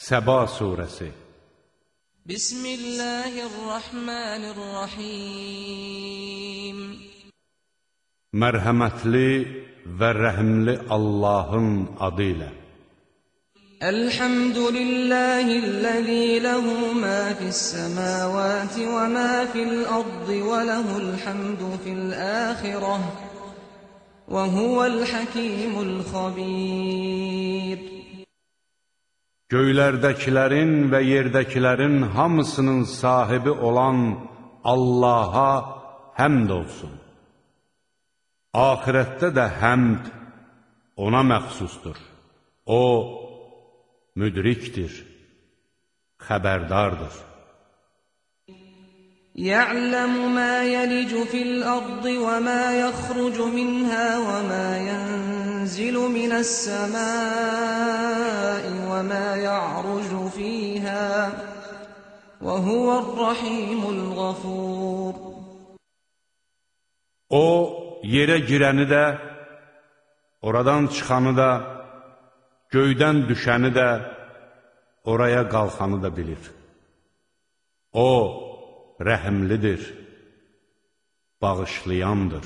Səba surəsi Bismillahirrahmanirrahim Mərhəmətli və rəhimli Allahın adı ilə Elhamdülillahillazi lehu ma fis-semawati və ma fil-ardı və lehul hamdu fil-axirah və huvel hakimul xabir Göylərdəkilərin və yerdəkilərin hamısının sahibi olan Allaha həmd olsun. Ahirətdə də həmd ona məxsusdur. O, müdrikdir, xəbərdardır. يعلم ما يلج في الأرض وما يخرج منها وما ينزل من السماء وما يعرج فيها وهو الرحيم الغفور O, yerə girəni də, oradan çıxanı da, göydən düşəni də, oraya qalxanı da bilir. O, rəhimlidir, bağışlayandır.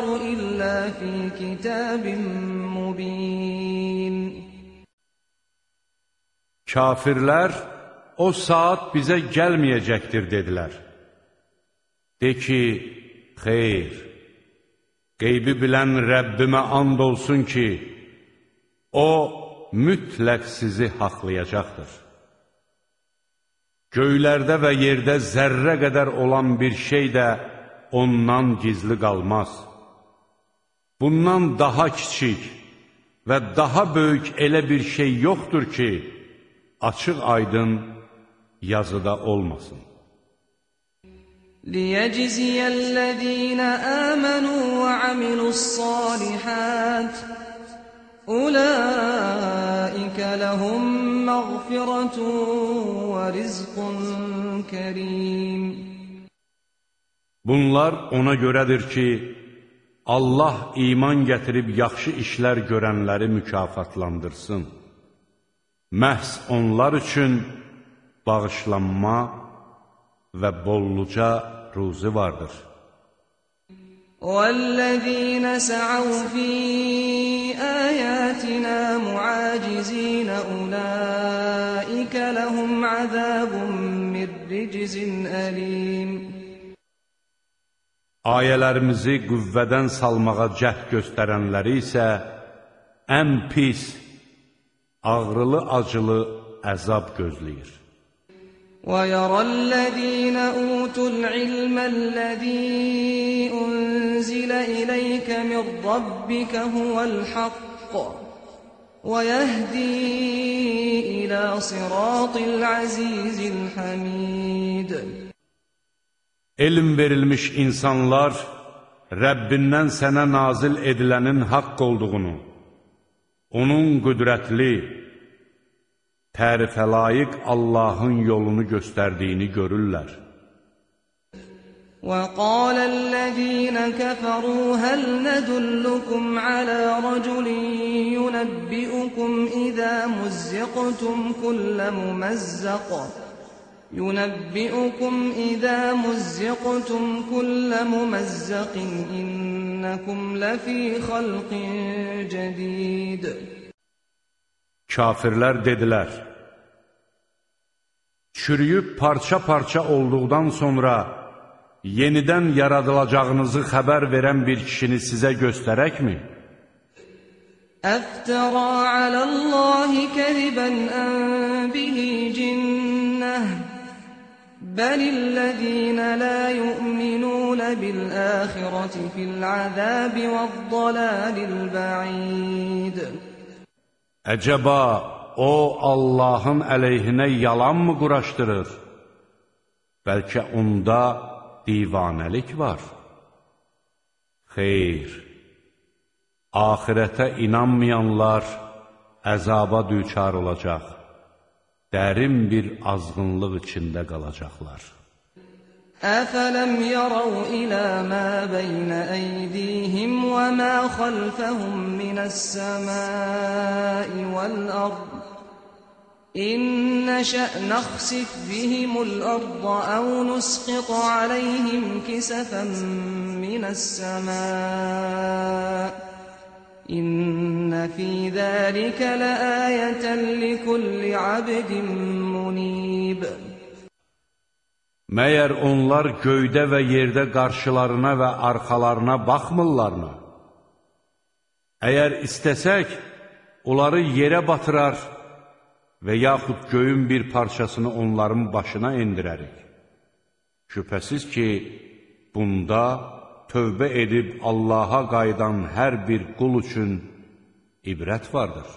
إلا في كتاب مبين Kafirlər o saat bizə gəlməyəcəkdir dedilər. De ki, xeyr, qeybi bilən Rəbbimə and olsun ki, O mütləq sizi haqlayacaqdır. Göylərdə və yerdə zərrə qədər olan bir şey də ondan gizli qalmaz. Bundan daha kiçik və daha böyük elə bir şey yoxdur ki, açıq aydın yazıda olmasın. لِيَجْزِيَ الَّذ۪ينَ آمَنُوا وَعَمِلُوا الصَّالِحَاتِ أُولَٰئِكَ لَهُمْ مَغْفِرَةٌ وَرِزْقٌ كَرِيمٌ Bunlar ona görədir ki, Allah iman gətirib yaxşı işlər görənləri mükafatlandırsın. Məhz onlar üçün bağışlanma və bolluca ruzi vardır. وَالَّذ۪ينَ سَعَوْا فِي آيَاتِنَا مُعَاجِزِينَ أُولَٰئِكَ لَهُمْ عَذَابٌ مِّن رِّجْزٍ أَلِيمٌ Ayələrimizi qüvvədən salmağa cəhd göstərənləri isə ən pis, ağrılı-acılı əzab gözləyir. وَيَرَى الَّذ۪ينَ أُوتُوا الْعِلْمَ الَّذ۪ي أُنزِلَ إِلَيْكَ مِنْ رَبِّكَ هُوَ الْحَقُّ وَيَهْدِي إِلَى صِرَاطِ الْعَز۪يزِ الْحَمِيدِ Elm verilmiş insanlar Rəbbindən sənə nazil edilənin haqq olduğunu, onun qüdrətli, tərifə layiq Allahın yolunu göstərdiyini görürlər. وَقَالَ الَّذ۪ينَ كَفَرُوا هَلْ نَدُلُّكُمْ عَلَى رَجُلٍ يُنَبِّئُكُمْ إِذَا مُزِّقْتُمْ كُلَّ مُمَزَّقٍ يُنَبِّئُكُمْ إِذَا مُزِّقْتُمْ كُلَّ مُمَزَّقٍ إِنَّكُمْ لَفِي خَلْقٍ جَدِيدٍ Kafirlər dedilər, çürüyüb parça-parça olduqdan sonra yenidən yaradılacağınızı xəbər verən bir kişini sizə göstərəkmi? أَفْتَرَى عَلَى اللّٰهِ كَذِبًا أَنْ بِهِ جِنَّةٌ Bəlillezîne lâ yu'minûne bil âhireti fil azâbi ve'd-dalâlil ba'îd. Əcəba o Allahın əleyhinə yalan mı quraşdırır? Bəlkə onda divanəlik var. Xeyr. Axirətə inanmayanlar əzaba düçar olacaq. dərin bir azğınlıq içində qalacaqlar. أفلم يروا إلى ما بين أيديهم وما خلفهم من السماء والأرض إن نشأ نخسف بهم الأرض أو نسقط عليهم كسفا من İnne fi zalika laayatan likulli abdin munib Məyər onlar göydə və yerdə qarşılarına və arxalarına baxmırlarmı? Əgər istəsək, onları yerə batırar və yaxud göyün bir parçasını onların başına endirərik. Şübhəsiz ki, bunda tövbə edib Allaha qayıdan hər bir qul üçün ibrət vardır.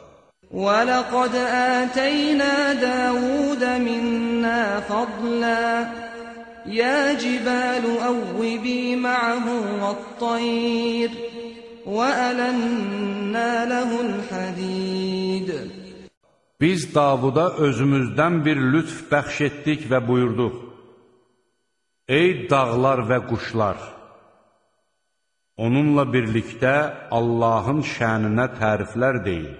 وَلَقَدْ آتَيْنَا دَاوُودَ مِنَّا فَضْلًا يا جبال أوبي معه والطير وألنا له الحديد Biz Davuda özümüzdən bir lütf bəxş etdik və buyurduq. Ey dağlar və quşlar! Onunla birlikdə Allahın şəninə təriflər deyin.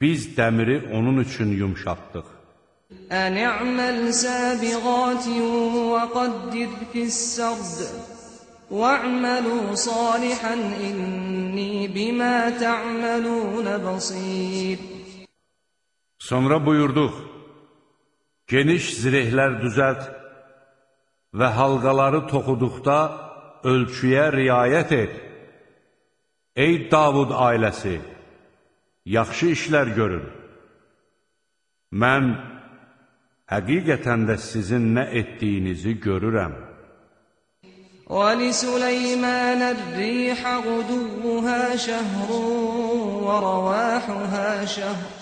Biz dəmiri onun üçün yumşatdıq. أن اعمل سابغات وقدر في السرد واعملوا صالحا إني بما تعملون بصير Sonra buyurduq, geniş zirehlər düzəlt və halqaları toxuduqda ölçüyə riayət et. Ey Davud ailəsi, yaxşı işlər görün. Mən Həqiqətən də sizin nə etdiyinizi görürəm. وَلِسُلَيْمَانَ الرِّيحَ غُدُوُّهَا شَهْرٌ وَرَوَاحُهَا شَهْرٌ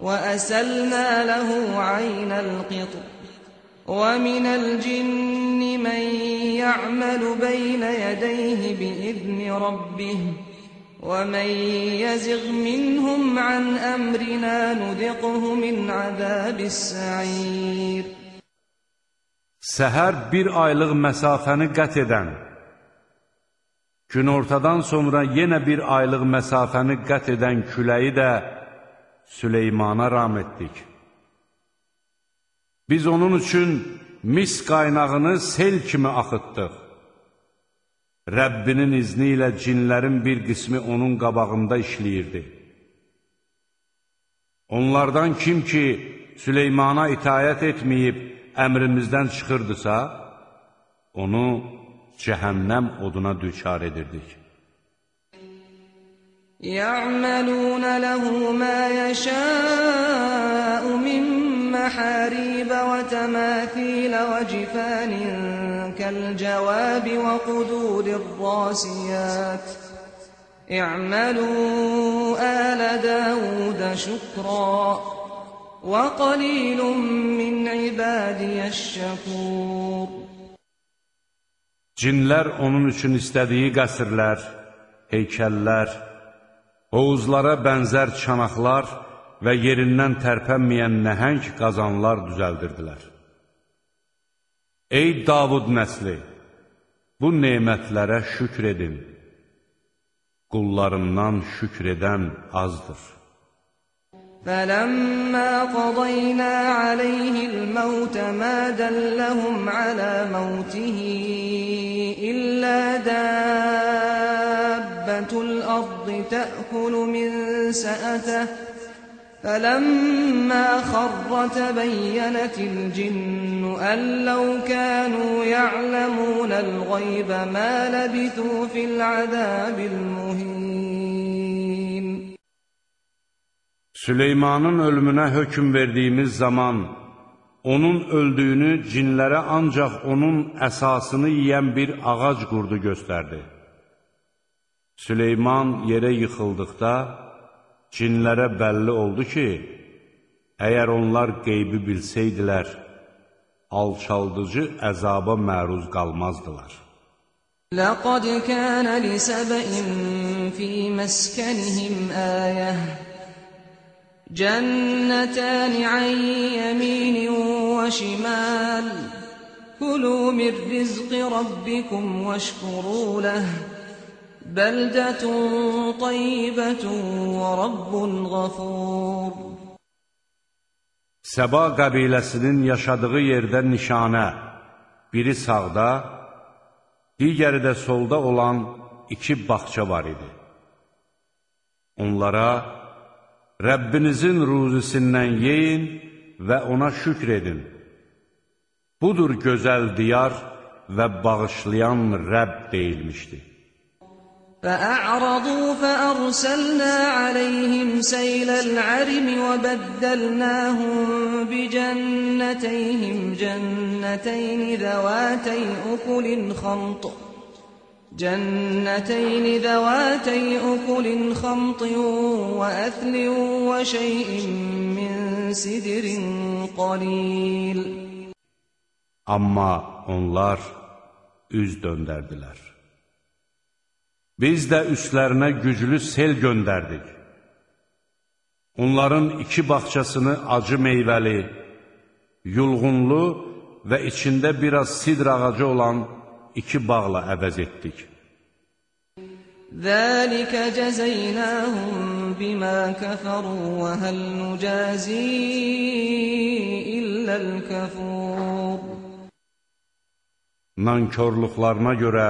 وَأَسَلْنَا لَهُ عَيْنَ الْقِطْرِ وَمِنَ الْجِنِّ مَن يَعْمَلُ بَيْنَ يَدَيْهِ بِإِذْنِ رَبِّهِ وَمَنْ يَزِغْ مِنْهُمْ عَنْ أَمْرِنَا نُذِقْهُ مِنْ عَذَابِ السَّعِيرِ Səhər bir aylıq məsafəni qət edən, günortadan sonra yenə bir aylıq məsafəni qət edən küləyi də Süleymana ram etdik. Biz onun üçün mis qaynağını sel kimi axıtdıq. Rəbbinin izni ilə cinlərin bir qismi onun qabağında işləyirdi. Onlardan kim ki, Süleymana itayət etməyib əmrimizdən çıxırdısa, onu cəhənnəm oduna düçar edirdik. يعملون له ما يشاء من محاريب وتماثيل وجفان كالجواب وقدور الراسيات اعملوا آل داود شكرا وقليل من عبادي الشكور Cinlər onun üçün istədiyi qəsrlər, heykəllər, hovuzlara bənzər çanaqlar və yerindən tərpənməyən nəhəng qazanlar düzəldirdilər. Ey Davud nəsli, bu nemətlərə şükr edin. Qullarımdan şükr edən azdır. فَلَمَّا قَضَيْنَا عَلَيْهِ الْمَوْتَ مَا دَلَّهُمْ عَلَى مَوْتِهِ إِلَّا دَابَّةُ الْأَرْضِ تَأْكُلُ مِنْ سَأَتَهُ فلما خر تبينت الجن أن لو كانوا يعلمون الغيب ما لبثوا في العذاب المهين Süleymanın ölümünə hökm verdiyimiz zaman onun öldüyünü cinlərə ancaq onun əsasını yiyən bir ağac qurdu göstərdi. Süleyman yerə yıxıldıqda, cinlərə bəlli oldu ki, əgər onlar qeybi bilsəydilər, alçaldıcı əzaba məruz qalmazdılar. Laqad kana li sab'in fi maskanihim ayah Cennatan an yaminin wa shimal Kulu min rizqi rabbikum washkuru lahu بلدة طيبة ورب غفور Səba qəbiləsinin yaşadığı yerdə nişanə, biri sağda, digəri də solda olan iki bağça var idi. Onlara Rəbbinizin ruzisindən yeyin və ona şükr edin. Budur gözəl diyar və bağışlayan Rəbb deyilmişdi. فأعرضوا فأرسلنا عليهم سيل العرم وبدلناهم بجنتيهم جنتين ذواتي أكل خمط جنتين ذواتي أكل خمط وأثل وشيء من سدر قليل Amma onlar üz döndərdilər. Biz də üstlərinə güclü sel göndərdik. Onların iki baxçasını acı meyvəli, yulğunlu və içində biraz sidr ağacı olan iki bağla əvəz etdik. Zəlikə cəzeynəhum bimə kəfəru və həl nücəzi illəl kəfur. Nankörlüklarına görə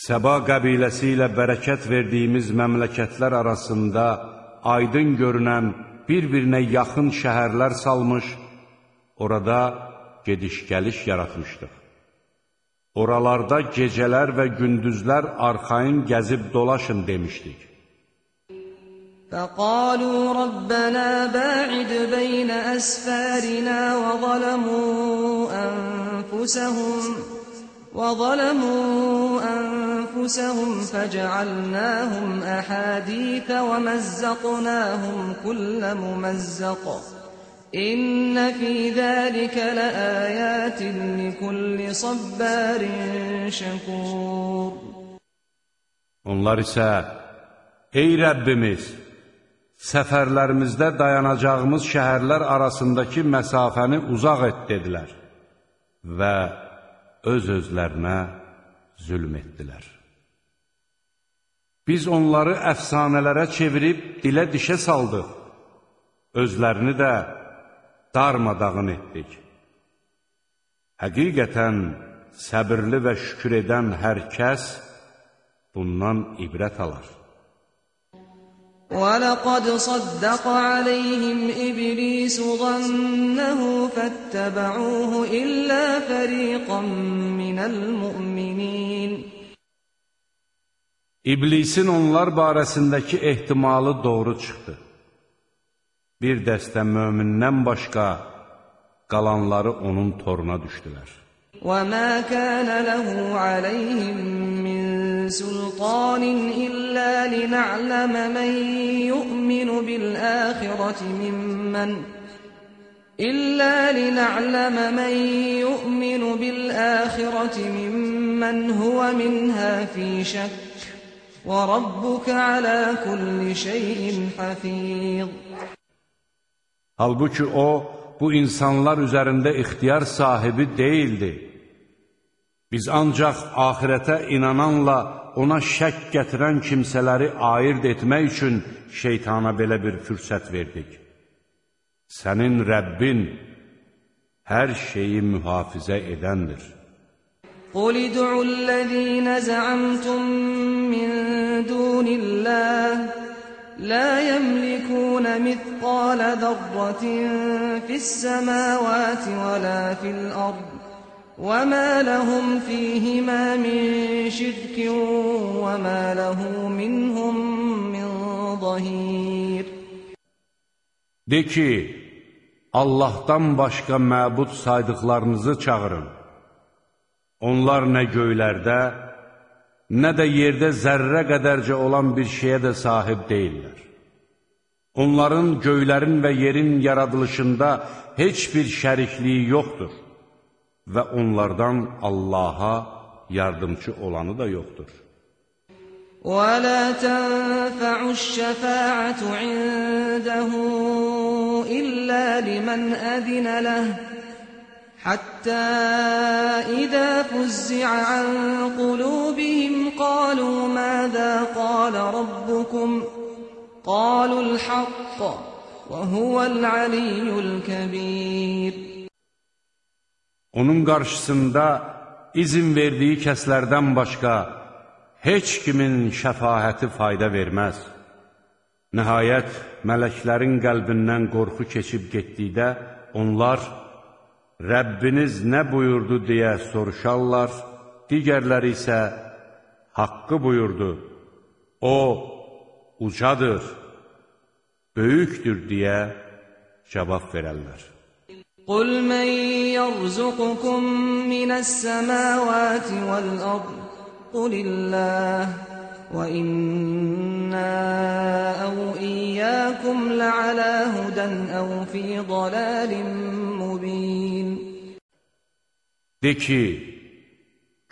Səba qəbiləsi ilə bərəkət verdiyimiz məmləkətlər arasında aydın görünən bir-birinə yaxın şəhərlər salmış, orada gediş-gəliş yaratmışdıq. Oralarda gecələr və gündüzlər arxayın gəzib dolaşın demişdik. فقالوا ربنا باعد بين أسفارنا وظلموا أنفسهم وظلموا أنفسهم فجعلناهم أحاديث ومزقناهم كل ممزق إن في ذلك لآيات لكل صبار شكور Onlar isə, ey Rəbbimiz, səfərlərimizdə dayanacağımız şəhərlər arasındakı məsafəni uzaq et, dedilər və öz-özlərinə zülm etdilər. Biz onları əfsanələrə çevirib dilə dişə saldıq, özlərini də darmadağın etdik. Həqiqətən səbirli və şükür edən hər kəs bundan ibrət alar. ولقد صدق عليهم إبليس ظنه فاتبعوه إلا فريقا من المؤمنين İblisin onlar barəsindəki ehtimalı doğru çıxdı. Bir dəstə mömindən başqa qalanları onun toruna düşdülər. وما كان له عليهم من سلطان إلا لنعلم من يؤمن بالآخرة ممن إلا لنعلم من يؤمن بالآخرة ممن هو منها في شك وربك على كل شيء حفيظ Halbuki o, bu insanlar üzərində ixtiyar sahibi deyildi. Biz ancaq ahirətə inananla ona şək gətirən kimsələri ayırt etmək üçün şeytana belə bir fürsət verdik. Sənin Rəbbin hər şeyi mühafizə edəndir. قل ادعوا الذين زعمتم من دون الله لا يملكون مثقال ذرة في السماوات ولا في الأرض وما لهم فيهما من شرك وما له منهم من ظهير De ki, Allahdan başqa məbud saydıqlarınızı çağırın. Onlar nə göylərdə, nə də yerdə zərrə qədərcə olan bir şeyə də sahib deyirlər. Onların göylərin və yerin yaradılışında heç bir şərikliyi yoxdur və onlardan Allaha yardımcı olanı da yoxdur. ولا تنفع الشفاعة عنده إلا لمن أذن له حتى إذا فزع عن قلوبهم قالوا ماذا قال ربكم قالوا الحق وهو العلي الكبير Onun qarşısında izin verdiyi kəslərdən başqa heç kimin şəfahəti fayda verməz. Nəhayət, mələklərin qəlbindən qorxu keçib getdikdə, onlar Rəbbiniz nə buyurdu deyə soruşarlar, digərləri isə haqqı buyurdu, o ucadır, böyükdür deyə cavab verərlər. Qul mən yərzuqukum minəs-səməvəti vəl-ərd, qulilləh və innə əv iyyəkum lə'alə hudən əv fi De ki,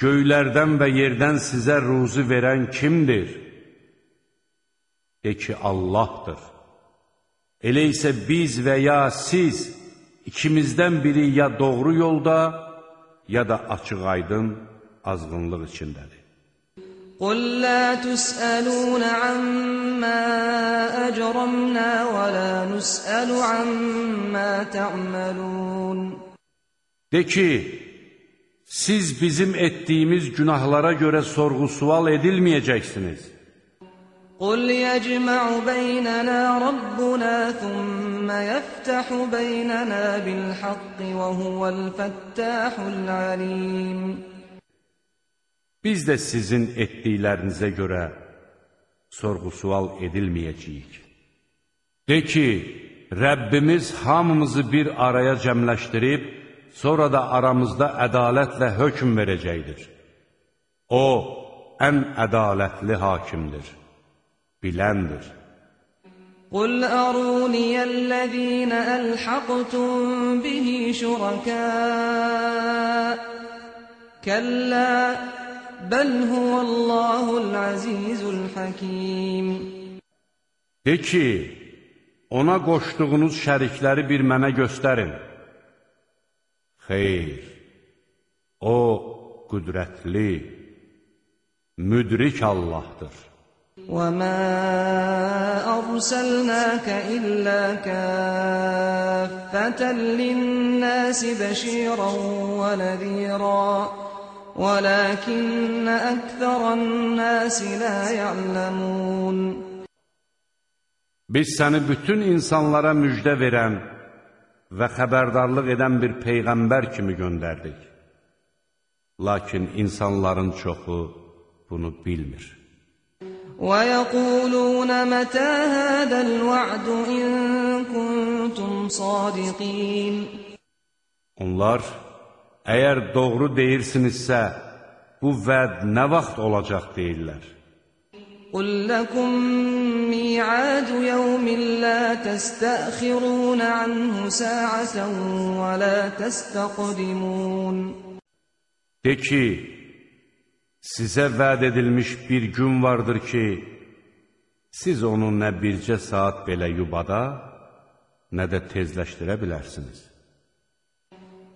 göylərdən və yerdən sizə ruzu verən kimdir? De ki, Allahdır. Elə isə biz və ya siz, ikimizdən biri ya doğru yolda, ya da açıq aydın azğınlıq içindədir. قل لا تسألون عما أجرمنا ولا نسأل عما تعملون De ki, siz bizim etdiyimiz günahlara görə sorğu-sual edilməyəcəksiniz. Qul yəcmə'u beynənə Rabbuna thumma yəftəhu beynənə bil haqqi və huvəl fəttəhul alim. Biz də sizin etdiklərinizə görə sorğu-sual edilməyəcəyik. De ki, Rəbbimiz hamımızı bir araya cəmləşdirib, sonra da aramızda ədalətlə hökm verəcəkdir. O, ən ədalətli hakimdir, biləndir. قل أروني الذين ألحقتم به شركاء كلا بل هو الله العزيز الحكيم De ki, ona qoşduğunuz şərikləri bir mənə göstərin. Xeyr, o qüdrətli, müdrik Allahdır. وما أرسلناك إلا كافة للناس بشيرا ونذيرا ولكن أكثر الناس لا يعلمون Biz səni bütün insanlara müjdə verən və xəbərdarlıq edən bir peyğəmbər kimi göndərdik. Lakin insanların çoxu bunu bilmir. ويقولون متى هذا الوعد إن كنتم صادقين Onlar, əgər doğru deyirsinizsə, bu vəd nə vaxt olacaq deyirlər. قل لكم ميعاد يوم لا تستأخرون عنه ساعة ولا تستقدمون De ki, sizə vəd edilmiş bir gün vardır ki, siz onu nə bircə saat belə yubada, nə də tezləşdirə bilərsiniz.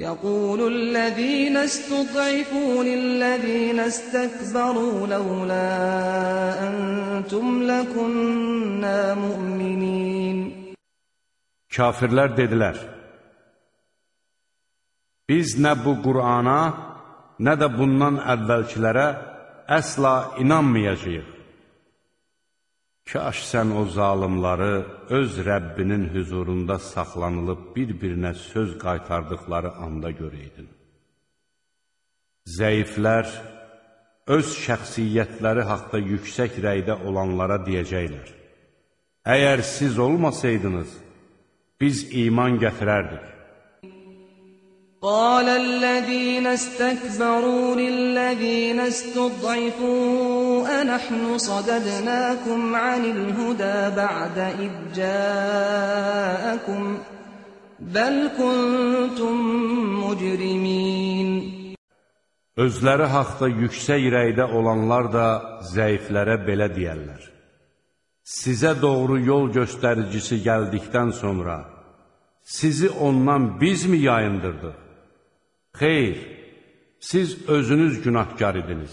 يقول الذين استضعفوا للذين استكبروا لولا أنتم لكنا مؤمنين Kafirlər dedilər, biz nə bu Qur'ana, nə də bundan əvvəlkilərə əsla inanmayacaq. Kaş sən o zalimları öz Rəbbinin hüzurunda saxlanılıb bir-birinə söz qaytardıqları anda görəydin. Zəiflər öz şəxsiyyətləri haqda yüksək rəydə olanlara deyəcəklər. Əgər siz olmasaydınız, biz iman gətirərdik. قال الذين استكبروا للذين استضعفوا أنحن صددناكم عن الهدى بعد إذ جاءكم بل كنتم مجرمين Özləri haqda yüksək rəydə olanlar da zəiflərə belə deyərlər. Sizə doğru yol göstəricisi gəldikdən sonra sizi ondan biz mi yayındırdıq? Xeyr, siz özünüz günahkar idiniz.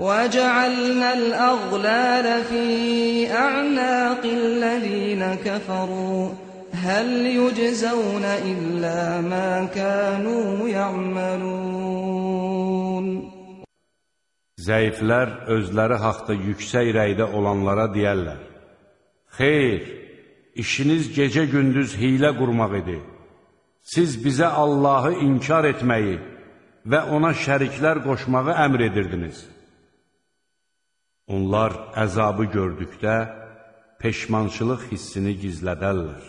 وجعلنا الأغلال في أعناق الذين كفروا هل يجزون إلا ما كانوا يعملون Zəiflər özləri haqda yüksək rəydə olanlara deyərlər, Xeyr, işiniz gecə-gündüz hilə qurmaq idi. siz bizə Allahı inkar etməyi və ona şəriklər qoşmağı əmr edirdiniz. Onlar əzabı gördükdə peşmançılıq hissini gizlədərlər.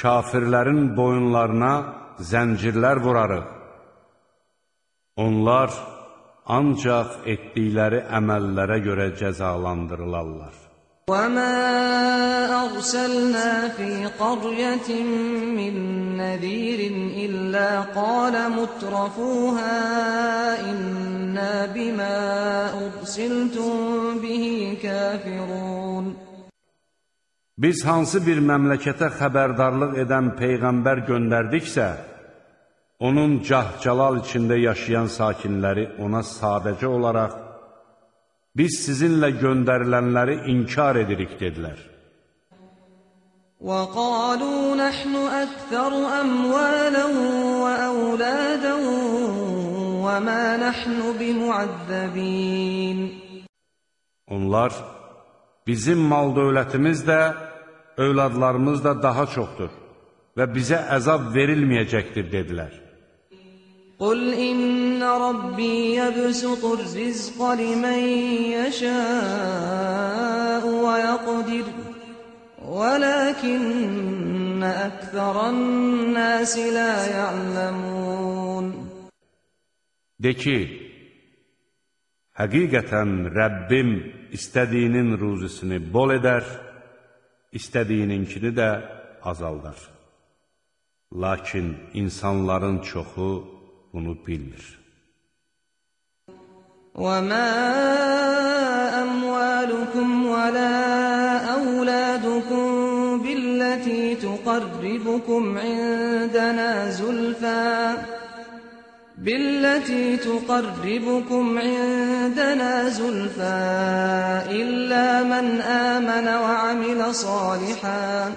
Kafirlərin boyunlarına zəncirlər vurarıq. Onlar ancaq etdikləri əməllərə görə cəzalandırılarlar. وَمَا أَرْسَلْنَا فِي قَرْيَةٍ مِّن نَّذِيرٍ إِلَّا قَالَ مُتْرَفُوهَا إِنَّا بِمَا أُرْسِلْتُم بِهِ كَافِرُونَ Biz hansı bir məmləkətə xəbərdarlıq edən peyğəmbər göndərdiksə, onun cah-calal içində yaşayan sakinləri ona sadəcə olaraq biz sizinlə göndərilənləri inkar edirik, dedilər. وَقَالُوا نَحْنُ أَكْثَرُ أَمْوَالًا وَأَوْلَادًا وَمَا نَحْنُ بِمُعَذَّبِينَ Onlar, bizim mal dövlətimiz də, övladlarımız da daha çoxdur və bizə əzab verilməyəcəkdir, dedilər. قل إن ربي يبسط الرزق لمن يشاء ويقدر ولكن أكثر الناس لا يعلمون De ki, həqiqətən Rəbbim istədiyinin ruzisini bol edər, istədiyininkini də azaldar. Lakin insanların çoxu bunu bilmir. وَمَا أَمْوَالُكُمْ وَلَا أَوْلَادُكُمْ بِالَّتِي تُقَرِّبُكُمْ عِندَنَا زُلْفَى بالتي تقربكم عندنا زلفى إلا من آمن وعمل صالحاً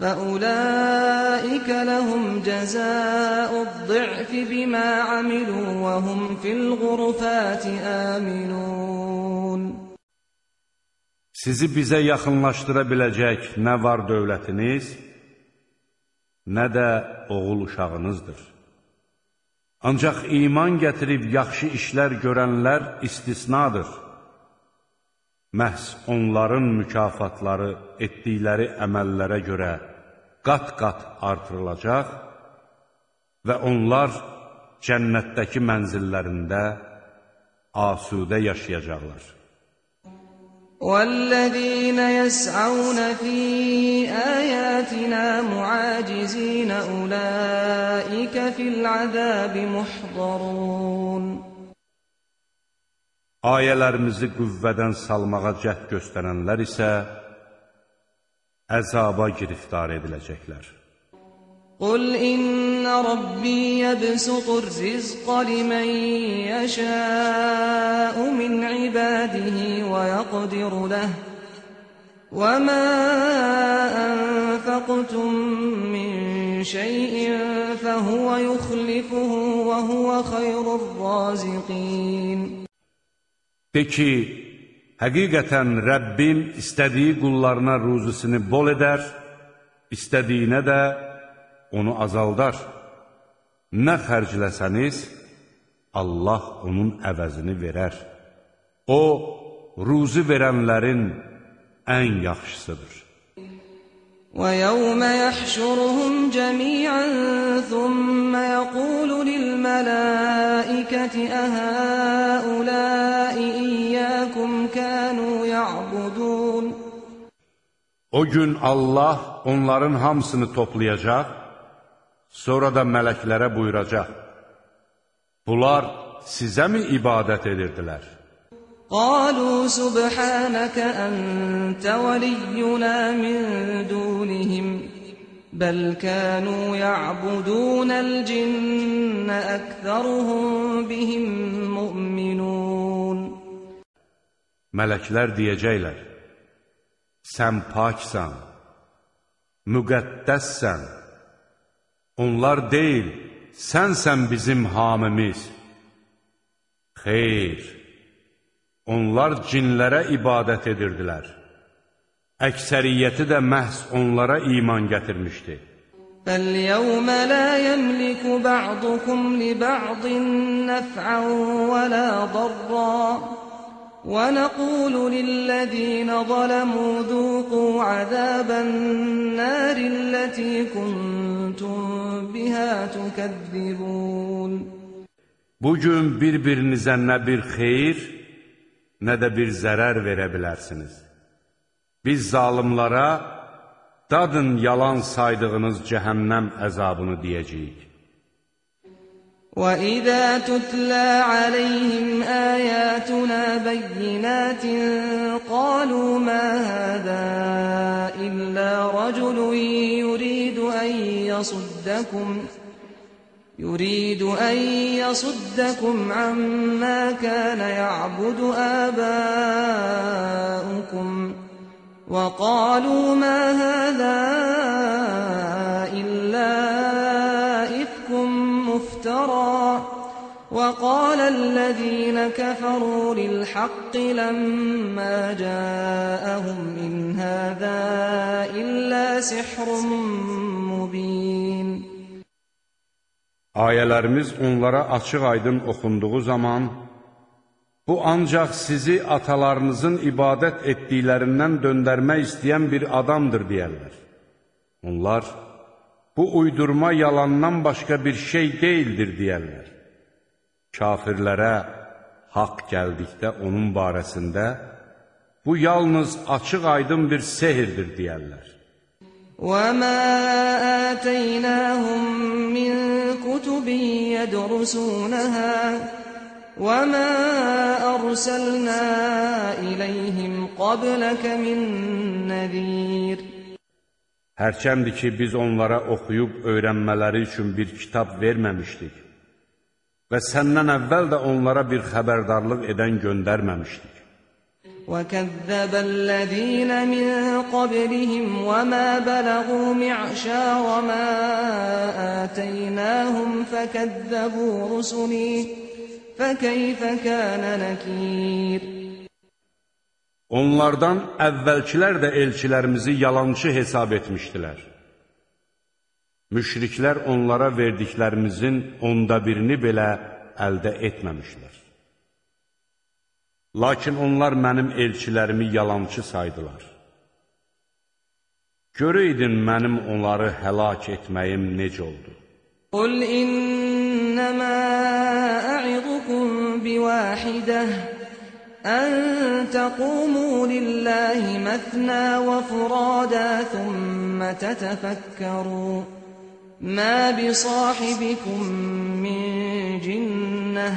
فأولئك لهم جزاء الضعف بما عملوا وهم في الغرفات آمنون Sizi bizə yaxınlaşdıra biləcək nə var dövlətiniz, nə də oğul uşağınızdır. Ancaq iman gətirib yaxşı işlər görənlər istisnadır. Məhz onların mükafatları etdikləri əməllərə görə qat-qat artırılacaq və onlar cənnətdəki mənzillərində asudə yaşayacaqlar. والذين يسعون في آياتنا معاجزين أولئك في العذاب محضرون Ayələrimizi qüvvədən salmağa cəhd göstərənlər isə əzaba giriftar ediləcəklər. قل إن ربي يبسط الرزق لمن يشاء من عباده ويقدر له وما أنفقتم من شيء فهو يخلفه وهو خير الرازقين De ki, həqiqətən Rəbbim istədiyi qullarına ruzusunu bol edər, istədiyinə də onu azaldar. Nə xərcləsəniz, Allah onun əvəzini verər. O, ruzi verənlərin ən yaxşısıdır. ويوم يحشرهم جميعا ثم يقول للملائكة أهؤلاء O gün Allah onların hamısını toplayacaq, sonra da mələklərə buyuracaq. Bunlar sizə mi ibadət edirdilər? قالوا سبحانك أنت ولينا من دونهم بل كانوا يعبدون الجن أكثرهم بهم مؤمنون Mələklər deyəcəklər, Sən paksan, müqəddəssən, Onlar deyil, sənsən bizim hamimiz. Xeyr, onlar cinlərə ibadət edirdilər. Əksəriyyəti də məhz onlara iman gətirmişdi. فَالْيَوْمَ لَا يَمْلِكُ بَعْضُكُمْ لِبَعْضٍ نَفْعًا وَلَا ضَرًّا ونقول للذين ظلموا ذوقوا عذاب النار التي كنتم بها تكذبون Bugün bir-birinizə nə bir xeyir, nə də bir zərər verə bilərsiniz. Biz zalimlara dadın yalan saydığınız cəhənnəm əzabını deyəcəyik. وَإِذَا تُتْلَى عَلَيْهِمْ آيَاتُنَا بَيِّنَاتٍ قَالُوا مَا هَذَا إِلَّا رَجُلٌ يُرِيدُ أَن يَصُدَّكُمْ يريد أن يصدكم عما كان يعبد آباؤكم وقالوا ما هذا افترى وقال الذين كفروا للحق لما جاءهم إن هذا إلا سحر مبين Ayələrimiz onlara açıq-aydın oxunduğu zaman bu ancaq sizi atalarınızın ibadət etdiklərindən döndərmək istəyən bir adamdır deyərlər. Onlar bu uydurma yalandan başqa bir şey deyildir deyərlər. Kafirlərə haqq gəldikdə onun barəsində bu yalnız açıq-aydın bir sehirdir deyərlər. وَمَا آتَيْنَاهُمْ مِنْ كُتُبٍ يَدْرُسُونَهَا وَمَا أَرْسَلْنَا إِلَيْهِمْ قَبْلَكَ مِنْ نَذِيرٍ Hərçəndir ki, biz onlara oxuyub öyrənmələri üçün bir kitab verməmişdik və səndən əvvəl də onlara bir xəbərdarlıq edən göndərməmişdik. وَكَذَّبَ الَّذِينَ مِنْ قَبْلِهِمْ وَمَا بَلَغُوا مِعْشَارَ مَا آتَيْنَاهُمْ فَكَذَّبُوا رُسُلِي فَكَيْفَ كَانَ نَكِيرٌ Onlardan əvvəlkilər də elçilərimizi yalançı hesab etmişdilər. Müşriklər onlara verdiklərimizin onda birini belə əldə etməmişlər. Lakin onlar mənim elçilərimi yalançı saydılar. Görəydin mənim onları həlak etməyim necə oldu? Qul innəmə ə'idukum bivahidah أن تقوموا لله مثنى وفرادا ثم تتفكروا ما بصاحبكم من جنة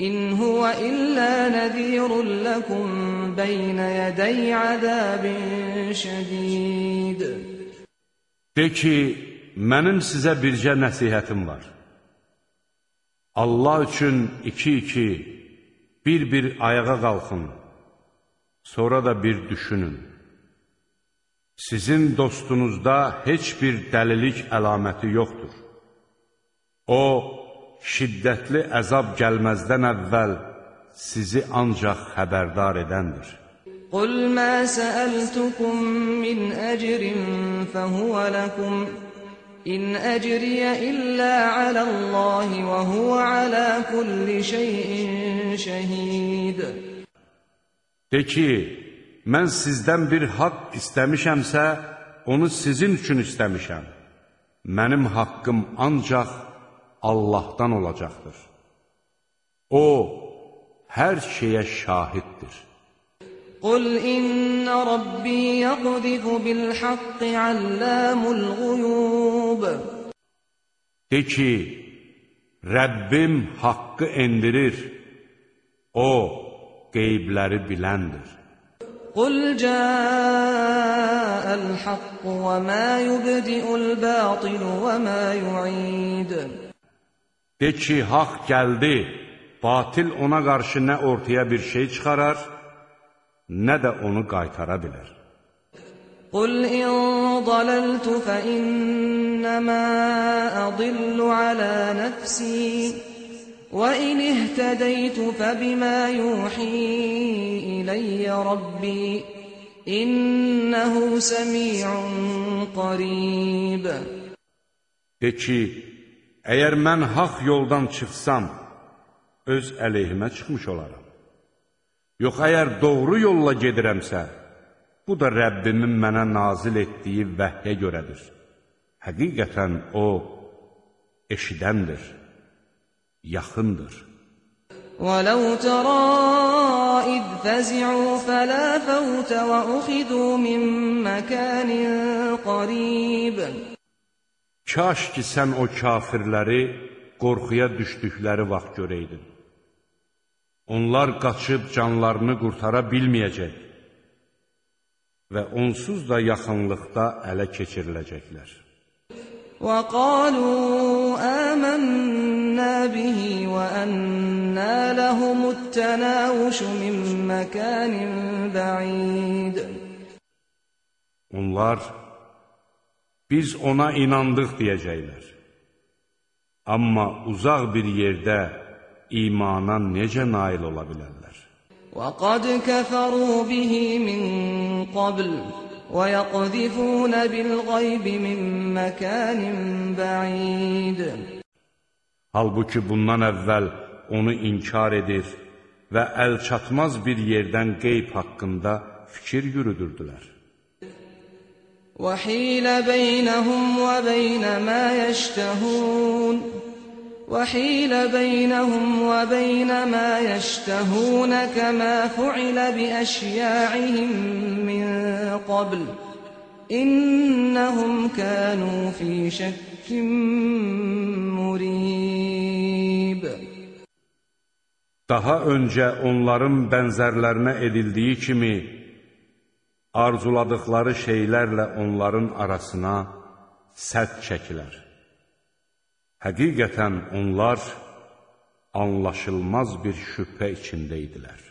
إن هو إلا نذير لكم بين يدي عذاب شديد De ki, mənim sizə bircə nəsihətim var. Allah üçün iki-iki, Bir-bir ayağa qalxın, sonra da bir düşünün. Sizin dostunuzda heç bir dəlilik əlaməti yoxdur. O, şiddətli əzab gəlməzdən əvvəl sizi ancaq xəbərdar edəndir. Qul mə səəltukum min əcrin fəhüvə ləkum İn ecriye illa alallahi ve huve ala kulli şeyin şehid. De ki, mən sizdən bir haqq istəmişəmsə, onu sizin üçün istəmişəm. Mənim haqqım ancaq Allahdan olacaqdır. O, hər şeyə şahiddir. قل إن ربي يقذف بالحق علام الغيوب De ki, Rəbbim haqqı endirir, O, qeybləri biləndir. قل جاء الحق وما يبدئ الباطل وما يعيد De ki, haqq gəldi, batil ona qarşı nə ortaya bir şey çıxarar, nə də onu qaytara bilər. Qul in dalaltu fa innama adillu ala nafsi və in ihtədəytu fa bima yuhi iləyyə rabbi innəhu səmi'un qarib. De ki, əgər mən haq yoldan çıxsam, öz əleyhimə çıxmış olaram. Yox, əgər doğru yolla gedirəmsə, bu da Rəbbimin mənə nazil etdiyi vəhyə görədir. Həqiqətən O, eşidəndir, yaxındır. ولو ترى إذ فزعوا فلا فوت وأخذوا من مكان قريب Kaş ki, sən o kafirləri qorxuya düşdükləri vaxt görəydin. Onlar qaçıb canlarını qurtara bilməyəcək və onsuz da yaxınlıqda ələ keçiriləcəklər. وقالوا آمنا به وأنى لهم التناوش من مكان بعيد Onlar, biz ona inandıq deyəcəklər. Amma uzaq bir yerdə imana necə nail ola bilərlər? وقد كفروا به من قبل ويقذفون بالغيب من مكان بعيد Halbuki bundan əvvəl onu inkar edir və əl çatmaz bir yerdən qeyb haqqında fikir yürüdürdülər. وحيل بينهم وبين ما يشتهون وحيل بينهم وبين ما يشتهون كما فعل بأشياعهم من قبل إنهم كانوا في شك مريب Daha öncə onların bənzərlərinə edildiyi kimi, arzuladıkları şeylərlə onların arasına sədd çəkilər. Həqiqətən onlar anlaşılmaz bir şübhə içində idilər.